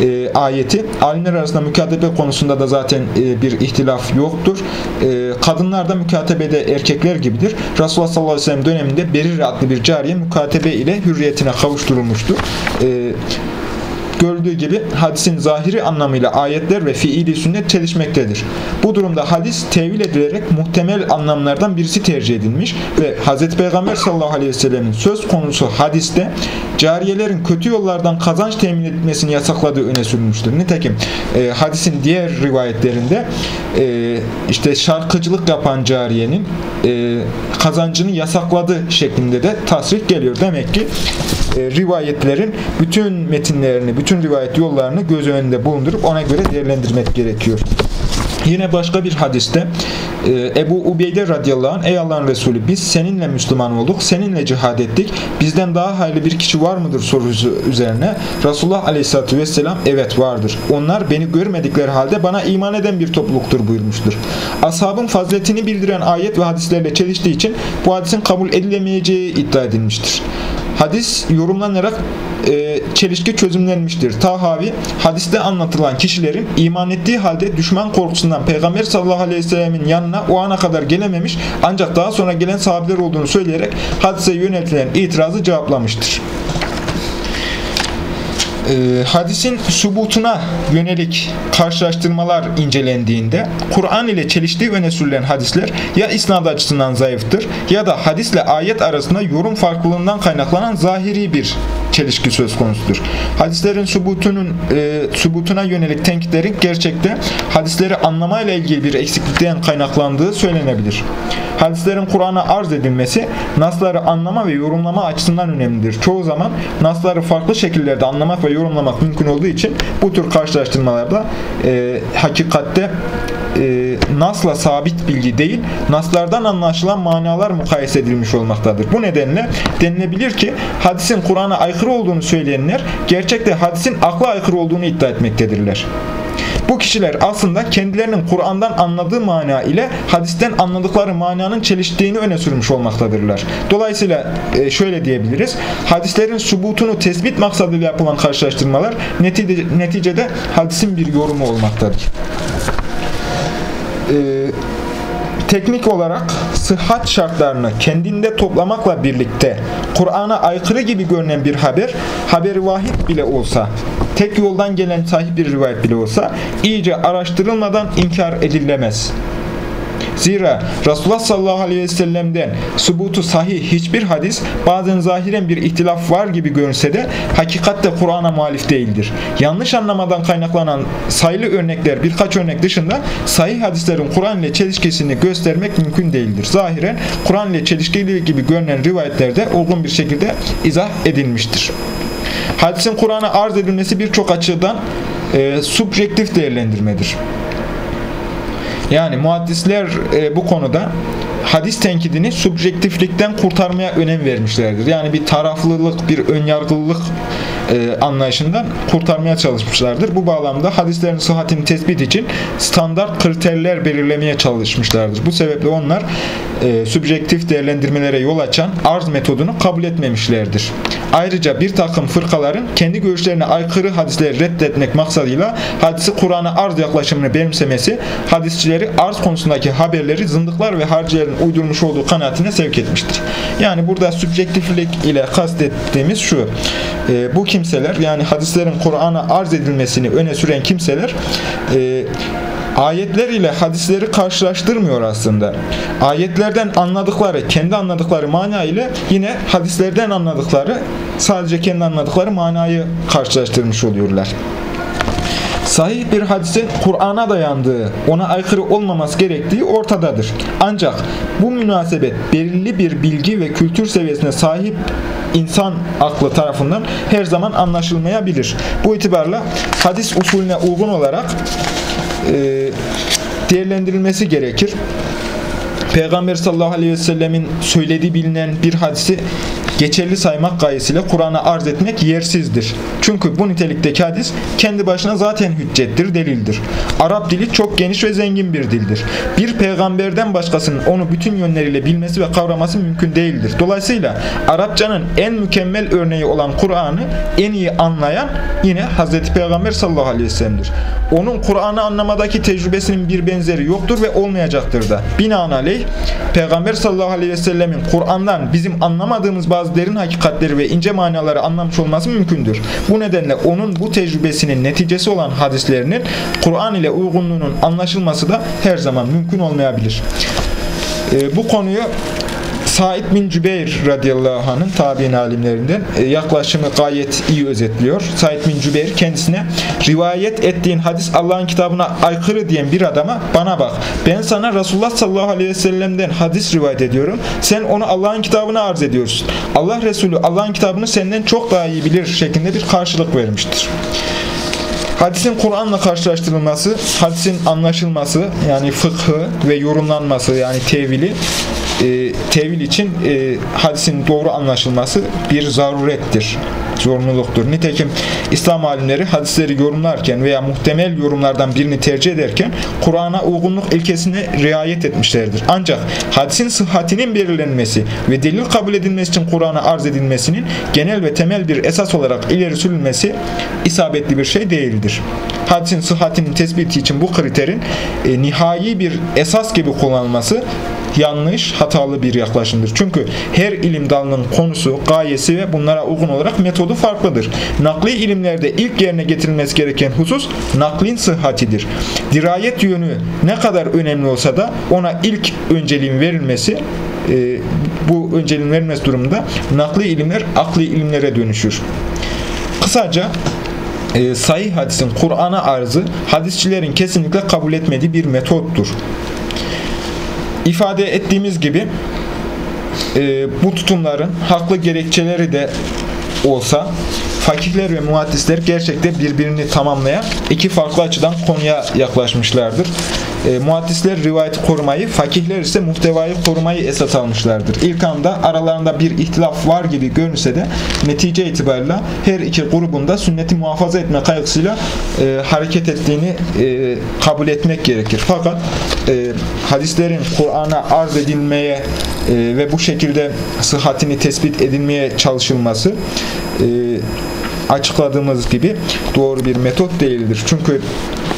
e, ayeti. Alimler arasında mükatebe konusunda da zaten e, bir ihtilaf yoktur. E, kadınlar da mükatebede erkekler gibidir. Resulullah sallallahu aleyhi ve sellem döneminde Berir adlı bir cariye mükatebe ile hürriyetine kavuşturulmuştur. E, Gördüğü gibi hadisin zahiri anlamıyla ayetler ve fiili sünnet çelişmektedir. Bu durumda hadis tevil edilerek muhtemel anlamlardan birisi tercih edilmiş ve Hz. Peygamber sallallahu aleyhi ve sellemin söz konusu hadiste cariyelerin kötü yollardan kazanç temin etmesini yasakladığı öne sürülmüştür. Nitekim e, hadisin diğer rivayetlerinde e, işte şarkıcılık yapan cariyenin e, kazancını yasakladı şeklinde de tasrih geliyor. Demek ki rivayetlerin bütün metinlerini, bütün rivayet yollarını göz önünde bulundurup ona göre değerlendirmek gerekiyor. Yine başka bir hadiste e, Ebu Ubeyde radıyallahu anh Ey Allah'ın Resulü biz seninle Müslüman olduk, seninle cihad ettik. Bizden daha hayırlı bir kişi var mıdır sorusu üzerine Resulullah aleyhissalatü vesselam evet vardır. Onlar beni görmedikleri halde bana iman eden bir topluluktur buyurmuştur. Ashabın faziletini bildiren ayet ve hadislerle çeliştiği için bu hadisin kabul edilemeyeceği iddia edilmiştir. Hadis yorumlanarak e, çelişki çözümlenmiştir. Tahavi, hadiste anlatılan kişilerin iman ettiği halde düşman korkusundan Peygamber sallallahu aleyhi ve sellemin yanına o ana kadar gelememiş ancak daha sonra gelen sahabeler olduğunu söyleyerek hadise yöneltilen itirazı cevaplamıştır e, hadisin subutuna yönelik karşılaştırmalar incelendiğinde Kur'an ile çeliştiği öne sürülen hadisler ya isnad açısından zayıftır ya da hadisle ayet arasında yorum farklılığından kaynaklanan zahiri bir çelişki söz konusudur. Hadislerin subutunun e, subutuna yönelik tenkitlerin gerçekte hadisleri anlamayla ilgili bir eksiklikten kaynaklandığı söylenebilir. Hadislerin Kur'an'a arz edilmesi nasları anlama ve yorumlama açısından önemlidir. Çoğu zaman nasları farklı şekillerde anlamak ve yorumlamak mümkün olduğu için bu tür karşılaştırmalarda e, hakikatte e, nasla sabit bilgi değil, naslardan anlaşılan manalar mukayese edilmiş olmaktadır. Bu nedenle denilebilir ki hadisin Kur'an'a aykırı olduğunu söyleyenler gerçekte hadisin akla aykırı olduğunu iddia etmektedirler. Bu kişiler aslında kendilerinin Kur'an'dan anladığı mana ile hadisten anladıkları mananın çeliştiğini öne sürmüş olmaktadırlar. Dolayısıyla e, şöyle diyebiliriz. Hadislerin subutunu tespit maksadıyla yapılan karşılaştırmalar neticede hadisin bir yorumu olmaktadır. Ee, teknik olarak sıhhat şartlarını kendinde toplamakla birlikte Kur'an'a aykırı gibi görünen bir haber, haberi vahid bile olsa, tek yoldan gelen sahip bir rivayet bile olsa iyice araştırılmadan inkar edilemez. Zira Resulullah sallallahu aleyhi ve sellem'den subutu sahih hiçbir hadis bazen zahiren bir ihtilaf var gibi görünse de hakikatte Kur'an'a muhalif değildir. Yanlış anlamadan kaynaklanan sayılı örnekler birkaç örnek dışında sahih hadislerin Kur'an ile çelişkisini göstermek mümkün değildir. Zahiren Kur'an ile çelişkili gibi görünen rivayetlerde uygun bir şekilde izah edilmiştir. Hadisin Kur'an'a arz edilmesi birçok açıdan e, subjektif değerlendirmedir. Yani muhaddisler e, bu konuda hadis tenkidini subjektiflikten kurtarmaya önem vermişlerdir. Yani bir taraflılık, bir önyargılılık e, anlayışından kurtarmaya çalışmışlardır. Bu bağlamda hadislerin sıhhatini tespit için standart kriterler belirlemeye çalışmışlardır. Bu sebeple onlar e, subjektif değerlendirmelere yol açan arz metodunu kabul etmemişlerdir. Ayrıca bir takım fırkaların kendi görüşlerine aykırı hadisleri reddetmek maksadıyla hadisi Kur'an'a arz yaklaşımını benimsemesi hadisçileri arz konusundaki haberleri zındıklar ve harcilerin uydurmuş olduğu kanaatine sevk etmiştir. Yani burada subjektiflik ile kastettiğimiz şu. E, bu kimseler yani hadislerin Kur'an'a arz edilmesini öne süren kimseler e, ayetler ile hadisleri karşılaştırmıyor aslında. Ayetlerden anladıkları, kendi anladıkları mana ile yine hadislerden anladıkları, sadece kendi anladıkları manayı karşılaştırmış oluyorlar. Sahih bir hadisin Kur'an'a dayandığı, ona aykırı olmaması gerektiği ortadadır. Ancak bu münasebet belirli bir bilgi ve kültür seviyesine sahip insan aklı tarafından her zaman anlaşılmayabilir. Bu itibarla hadis usulüne uygun olarak e, değerlendirilmesi gerekir. Peygamber sallallahu aleyhi ve sellemin söylediği bilinen bir hadisi geçerli saymak gayesiyle Kur'an'a arz etmek yersizdir. Çünkü bu nitelikteki hadis kendi başına zaten hüccettir, delildir. Arap dili çok geniş ve zengin bir dildir. Bir peygamberden başkasının onu bütün yönleriyle bilmesi ve kavraması mümkün değildir. Dolayısıyla Arapçanın en mükemmel örneği olan Kur'an'ı en iyi anlayan yine Hz. Peygamber sallallahu aleyhi ve sellem'dir. Onun Kur'an'ı anlamadaki tecrübesinin bir benzeri yoktur ve olmayacaktır da. Binaenaleyh Peygamber sallallahu aleyhi ve sellemin Kur'an'dan bizim anlamadığımız bazı derin hakikatleri ve ince manaları anlamış olması mümkündür. Bu nedenle onun bu tecrübesinin neticesi olan hadislerinin Kur'an ile uygunluğunun anlaşılması da her zaman mümkün olmayabilir. E, bu konuyu Said bin Cübeyr radıyallahu anh'ın tabi'in alimlerinden e, yaklaşımı gayet iyi özetliyor. Said bin Cübeyr kendisine rivayet ettiğin hadis Allah'ın kitabına aykırı diyen bir adama bana bak ben sana Resulullah sallallahu aleyhi ve sellem'den hadis rivayet ediyorum. Sen onu Allah'ın kitabına arz ediyorsun. Allah Resulü Allah'ın kitabını senden çok daha iyi bilir şeklinde bir karşılık vermiştir. Hadisin Kur'an'la karşılaştırılması, hadisin anlaşılması yani fıkhı ve yorumlanması yani tevili e, tevil için e, hadisin doğru anlaşılması bir zarurettir, zorunluluktur. Nitekim İslam alimleri hadisleri yorumlarken veya muhtemel yorumlardan birini tercih ederken Kur'an'a uygunluk ilkesine riayet etmişlerdir. Ancak hadisin sıhhatinin belirlenmesi ve delil kabul edilmesi için Kur'an'a arz edilmesinin genel ve temel bir esas olarak ileri sürülmesi isabetli bir şey değildir. Hadisin sıhhatinin tespiti için bu kriterin e, nihai bir esas gibi kullanılması yanlış, hatalı bir yaklaşımdır. Çünkü her ilim dalının konusu, gayesi ve bunlara uygun olarak metodu farklıdır. Nakli ilimlerde ilk yerine getirilmesi gereken husus naklin sıhhatidir. Dirayet yönü ne kadar önemli olsa da ona ilk önceliğin verilmesi e, bu önceliğin verilmesi durumunda nakli ilimler akli ilimlere dönüşür. Kısaca e, sahih hadisin Kur'an'a arzı hadisçilerin kesinlikle kabul etmediği bir metottur ifade ettiğimiz gibi e, bu tutumların haklı gerekçeleri de olsa fakihler ve muhaddisler gerçekten birbirini tamamlayan iki farklı açıdan konuya yaklaşmışlardır. E, muhaddisler rivayeti korumayı, fakihler ise muhtevayı korumayı esas almışlardır. İlk anda aralarında bir ihtilaf var gibi görünse de netice itibariyle her iki grubunda sünneti muhafaza etme kaygısıyla e, hareket ettiğini e, kabul etmek gerekir. Fakat e, hadislerin Kur'an'a arz edilmeye e, ve bu şekilde sıhhatini tespit edilmeye çalışılması e, açıkladığımız gibi doğru bir metot değildir. Çünkü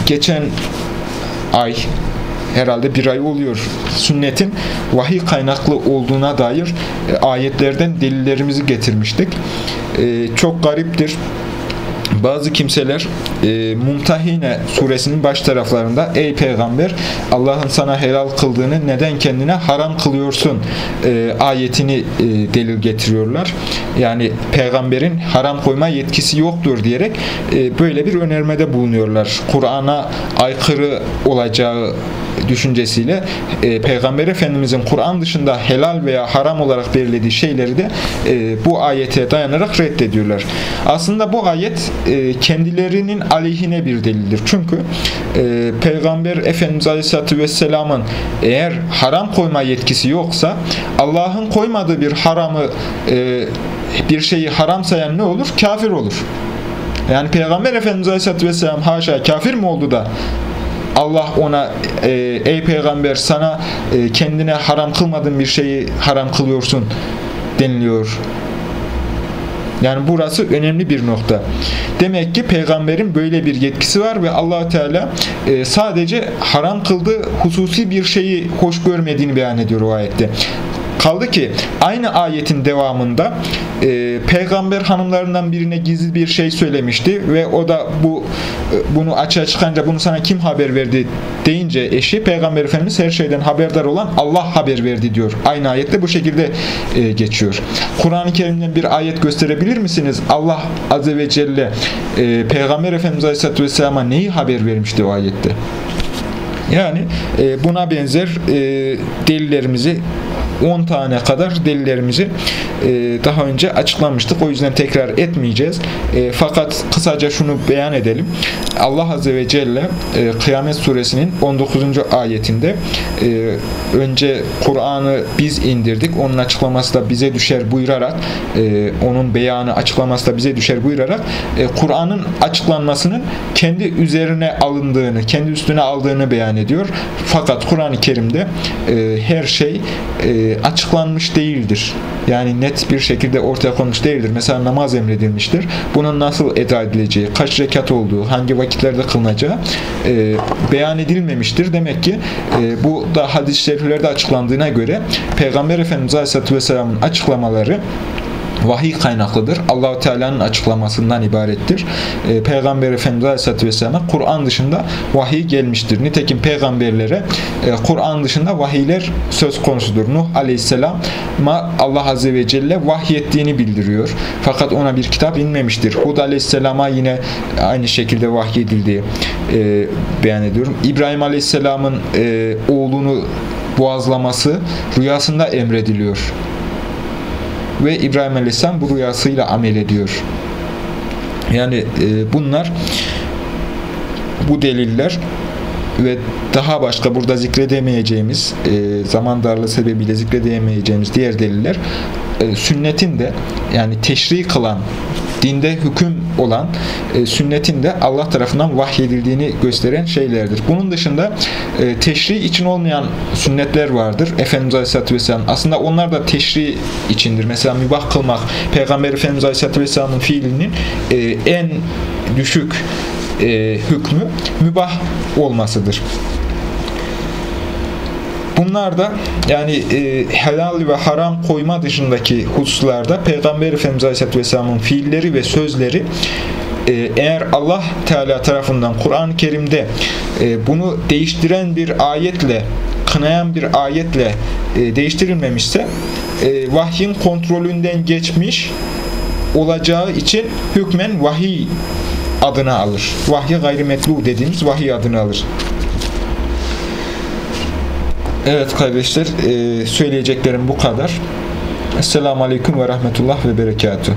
geçen ay herhalde bir ay oluyor. Sünnetin vahiy kaynaklı olduğuna dair e, ayetlerden delillerimizi getirmiştik. E, çok gariptir. bazı kimseler e, Mumtahine suresinin baş taraflarında Ey peygamber Allah'ın sana helal kıldığını neden kendine haram kılıyorsun e, ayetini e, delil getiriyorlar. Yani peygamberin haram koyma yetkisi yoktur diyerek e, böyle bir önermede bulunuyorlar. Kur'an'a aykırı olacağı düşüncesiyle e, Peygamber Efendimizin Kur'an dışında helal veya haram olarak belirlediği şeyleri de e, bu ayete dayanarak reddediyorlar. Aslında bu ayet e, kendilerinin aleyhine bir delildir. Çünkü e, Peygamber Efendimiz Aleyhisselatü Vesselam'ın eğer haram koyma yetkisi yoksa Allah'ın koymadığı bir haramı e, bir şeyi haram sayan ne olur? Kafir olur. Yani Peygamber Efendimiz Aleyhisselatü Vesselam haşa kafir mi oldu da Allah ona e, ey peygamber sana e, kendine haram kılmadığın bir şeyi haram kılıyorsun deniliyor. Yani burası önemli bir nokta. Demek ki peygamberin böyle bir yetkisi var ve allah Teala e, sadece haram kıldığı hususi bir şeyi hoş görmediğini beyan ediyor o ayette. Kaldı ki aynı ayetin devamında e, peygamber hanımlarından birine gizli bir şey söylemişti ve o da bu e, bunu açığa çıkınca bunu sana kim haber verdi deyince eşi peygamber efendimiz her şeyden haberdar olan Allah haber verdi diyor. Aynı ayette bu şekilde e, geçiyor. Kur'an-ı Kerim'den bir ayet gösterebilir misiniz? Allah azze ve celle e, peygamber efendimiz aleyhisselatü vesselama neyi haber vermişti o ayette? Yani e, buna benzer e, delillerimizi 10 tane kadar delillerimizi e, daha önce açıklamıştık. O yüzden tekrar etmeyeceğiz. E, fakat kısaca şunu beyan edelim. Allah Azze ve Celle e, Kıyamet Suresinin 19. ayetinde önce Kur'an'ı biz indirdik. Onun açıklaması da bize düşer buyurarak onun beyanı açıklaması da bize düşer buyurarak Kur'an'ın açıklanmasının kendi üzerine alındığını, kendi üstüne aldığını beyan ediyor. Fakat Kur'an-ı Kerim'de her şey açıklanmış değildir. Yani net bir şekilde ortaya konmuş değildir. Mesela namaz emredilmiştir. Bunun nasıl eda edileceği, kaç rekat olduğu, hangi vakitlerde kılınacağı e, beyan edilmemiştir. Demek ki e, bu da hadis-i şeriflerde açıklandığına göre Peygamber Efendimiz Aleyhisselatü Vesselam'ın açıklamaları vahiy kaynaklıdır. Allahu Teala'nın açıklamasından ibarettir. E, Peygamber Efendimiz Aleyhisselatü Vesselam'a Kur'an dışında vahiy gelmiştir. Nitekim peygamberlere e, Kur'an dışında vahiyler söz konusudur. Nuh Aleyhisselam'a Allah Azze ve Celle vahyettiğini bildiriyor. Fakat ona bir kitap inmemiştir. Hud Aleyhisselam'a yine aynı şekilde vahyedildiği e, beyan ediyorum. İbrahim Aleyhisselam'ın e, oğlunu boğazlaması rüyasında emrediliyor ve İbrahim Aleyhisselam bu rüyasıyla amel ediyor. Yani e, bunlar bu deliller ve daha başka burada zikredemeyeceğimiz e, zaman darlığı sebebiyle zikredemeyeceğimiz diğer deliller e, sünnetin de yani teşri kılan dinde hüküm olan e, sünnetin de Allah tarafından vahyedildiğini gösteren şeylerdir. Bunun dışında e, teşri için olmayan sünnetler vardır. Efendimiz Aleyhisselatü Vesselam aslında onlar da teşri içindir. Mesela mübah kılmak Peygamber Efendimiz Aleyhisselatü Vesselam'ın fiilinin e, en düşük e, hükmü mübah olmasıdır. Bunlar da yani e, helal ve haram koyma dışındaki hususlarda Peygamber Efendimiz Aleyhisselatü Vesselam'ın fiilleri ve sözleri e, eğer Allah Teala tarafından Kur'an-ı Kerim'de e, bunu değiştiren bir ayetle kınayan bir ayetle e, değiştirilmemişse e, vahyin kontrolünden geçmiş olacağı için hükmen vahiy adını alır. Vahyi gayrimetlu dediğimiz vahiy adını alır. Evet kardeşler, e, söyleyeceklerim bu kadar. Esselamu Aleyküm ve Rahmetullah ve Berekatuhu.